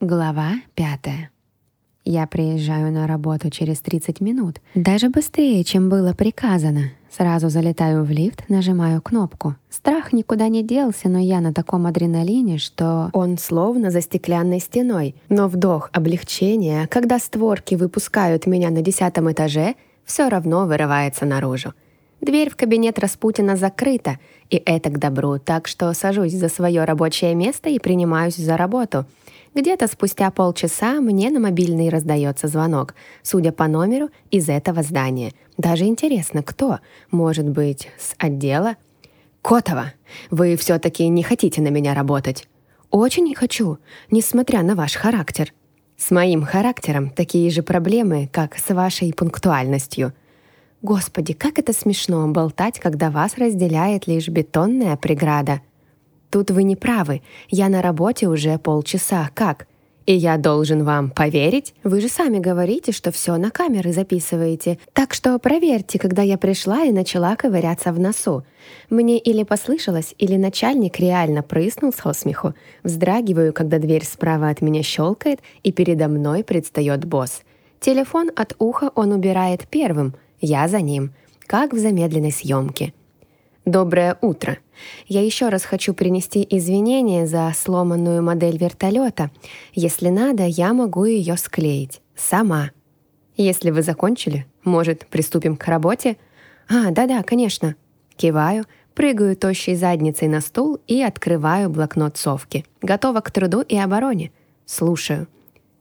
Глава пятая. Я приезжаю на работу через 30 минут, даже быстрее, чем было приказано. Сразу залетаю в лифт, нажимаю кнопку. Страх никуда не делся, но я на таком адреналине, что он словно за стеклянной стеной. Но вдох облегчения, когда створки выпускают меня на десятом этаже, все равно вырывается наружу. Дверь в кабинет Распутина закрыта, и это к добру, так что сажусь за свое рабочее место и принимаюсь за работу — где-то спустя полчаса мне на мобильный раздается звонок, судя по номеру, из этого здания. Даже интересно, кто? Может быть, с отдела? «Котова, вы все-таки не хотите на меня работать?» «Очень хочу, несмотря на ваш характер». «С моим характером такие же проблемы, как с вашей пунктуальностью». «Господи, как это смешно болтать, когда вас разделяет лишь бетонная преграда». Тут вы не правы. Я на работе уже полчаса. Как? И я должен вам поверить? Вы же сами говорите, что все на камеры записываете. Так что проверьте, когда я пришла и начала ковыряться в носу. Мне или послышалось, или начальник реально прыснул со смеху. Вздрагиваю, когда дверь справа от меня щелкает, и передо мной предстает босс. Телефон от уха он убирает первым, я за ним, как в замедленной съемке. Доброе утро. Я еще раз хочу принести извинения за сломанную модель вертолета. Если надо, я могу ее склеить. Сама. Если вы закончили, может, приступим к работе? А, да-да, конечно. Киваю, прыгаю тощей задницей на стул и открываю блокнот совки. Готова к труду и обороне. Слушаю.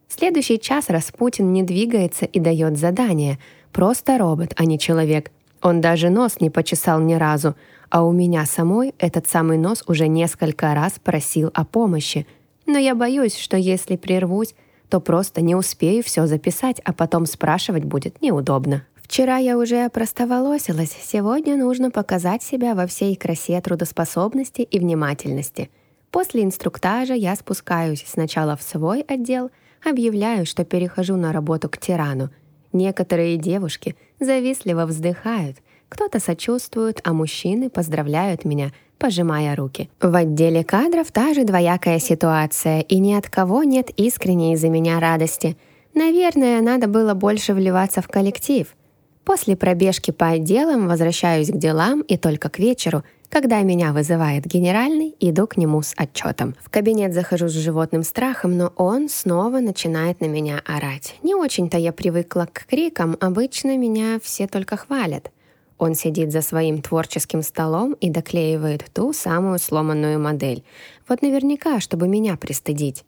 Следующий час Распутин не двигается и дает задание. Просто робот, а не человек — он даже нос не почесал ни разу, а у меня самой этот самый нос уже несколько раз просил о помощи. Но я боюсь, что если прервусь, то просто не успею все записать, а потом спрашивать будет неудобно. Вчера я уже опростоволосилась, сегодня нужно показать себя во всей красе трудоспособности и внимательности. После инструктажа я спускаюсь сначала в свой отдел, объявляю, что перехожу на работу к тирану — Некоторые девушки завистливо вздыхают, кто-то сочувствует, а мужчины поздравляют меня, пожимая руки. В отделе кадров та же двоякая ситуация, и ни от кого нет искренней из-за меня радости. Наверное, надо было больше вливаться в коллектив. После пробежки по отделам возвращаюсь к делам и только к вечеру – когда меня вызывает генеральный, иду к нему с отчетом. В кабинет захожу с животным страхом, но он снова начинает на меня орать. Не очень-то я привыкла к крикам, обычно меня все только хвалят. Он сидит за своим творческим столом и доклеивает ту самую сломанную модель. Вот наверняка, чтобы меня пристыдить.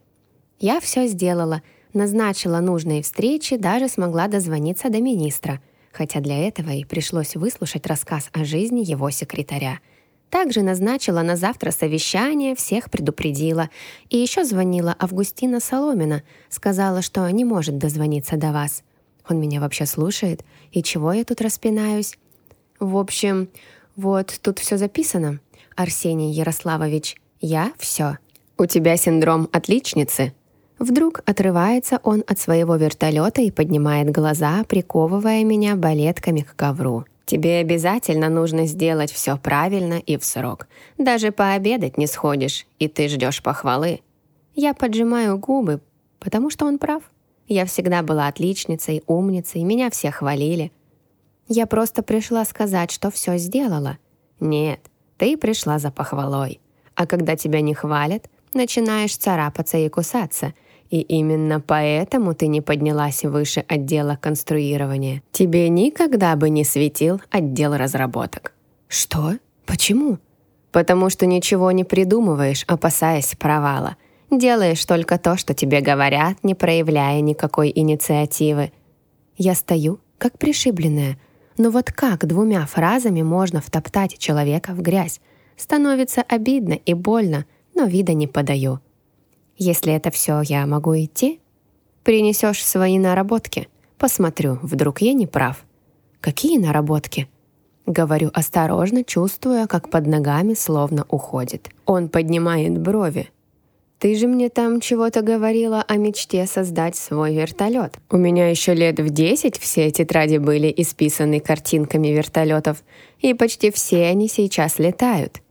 Я все сделала, назначила нужные встречи, даже смогла дозвониться до министра, хотя для этого и пришлось выслушать рассказ о жизни его секретаря — также назначила на завтра совещание, всех предупредила. И еще звонила Августина Соломина, сказала, что не может дозвониться до вас. Он меня вообще слушает, и чего я тут распинаюсь? В общем, вот тут все записано. Арсений Ярославович, я все. У тебя синдром отличницы. Вдруг отрывается он от своего вертолета и поднимает глаза, приковывая меня балетками к ковру. Тебе обязательно нужно сделать все правильно и в срок. Даже пообедать не сходишь, и ты ждешь похвалы. Я поджимаю губы, потому что он прав. Я всегда была отличницей, умницей, меня все хвалили. Я просто пришла сказать, что все сделала. Нет, ты пришла за похвалой. А когда тебя не хвалят, начинаешь царапаться и кусаться — и именно поэтому ты не поднялась выше отдела конструирования. Тебе никогда бы не светил отдел разработок. Что? Почему? Потому что ничего не придумываешь, опасаясь провала. Делаешь только то, что тебе говорят, не проявляя никакой инициативы. Я стою, как пришибленная. Но вот как двумя фразами можно втоптать человека в грязь? Становится обидно и больно, но вида не подаю. Если это все, я могу идти? Принесешь свои наработки. Посмотрю, вдруг я не прав. Какие наработки? Говорю осторожно, чувствуя, как под ногами словно уходит. Он поднимает брови. «Ты же мне там чего-то говорила о мечте создать свой вертолет. У меня еще лет в десять все тетради были исписаны картинками вертолетов, и почти все они сейчас летают.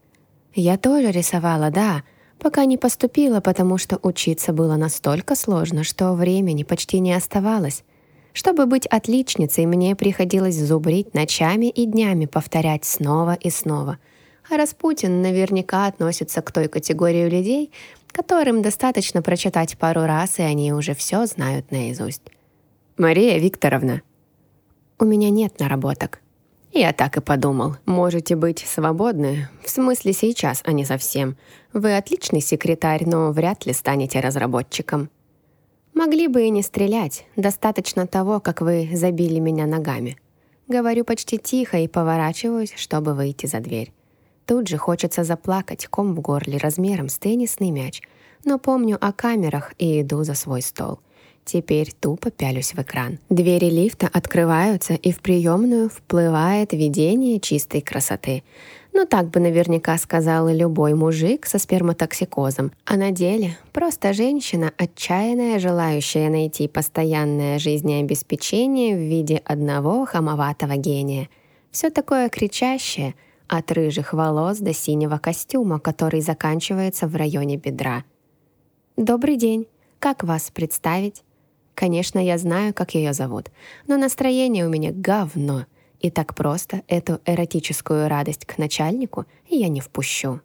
Я тоже рисовала, да, Пока не поступила, потому что учиться было настолько сложно, что времени почти не оставалось. Чтобы быть отличницей, мне приходилось зубрить ночами и днями, повторять снова и снова. А Распутин наверняка относится к той категории людей, которым достаточно прочитать пару раз, и они уже все знают наизусть. «Мария Викторовна!» «У меня нет наработок». «Я так и подумал. Можете быть свободны. В смысле сейчас, а не совсем. Вы отличный секретарь, но вряд ли станете разработчиком». Могли бы и не стрелять, достаточно того, как вы забили меня ногами. Говорю почти тихо и поворачиваюсь, чтобы выйти за дверь. Тут же хочется заплакать, ком в горле размером с теннисный мяч, но помню о камерах и иду за свой стол — Теперь тупо пялюсь в экран. Двери лифта открываются, и в приемную вплывает видение чистой красоты. Ну так бы наверняка сказал и любой мужик со сперматоксикозом. А на деле просто женщина, отчаянная, желающая найти постоянное жизнеобеспечение в виде одного хамоватого гения. Все такое кричащее, от рыжих волос до синего костюма, который заканчивается в районе бедра. «Добрый день. Как вас представить?» Конечно, я знаю, как ее зовут, но настроение у меня говно, и так просто эту эротическую радость к начальнику я не впущу.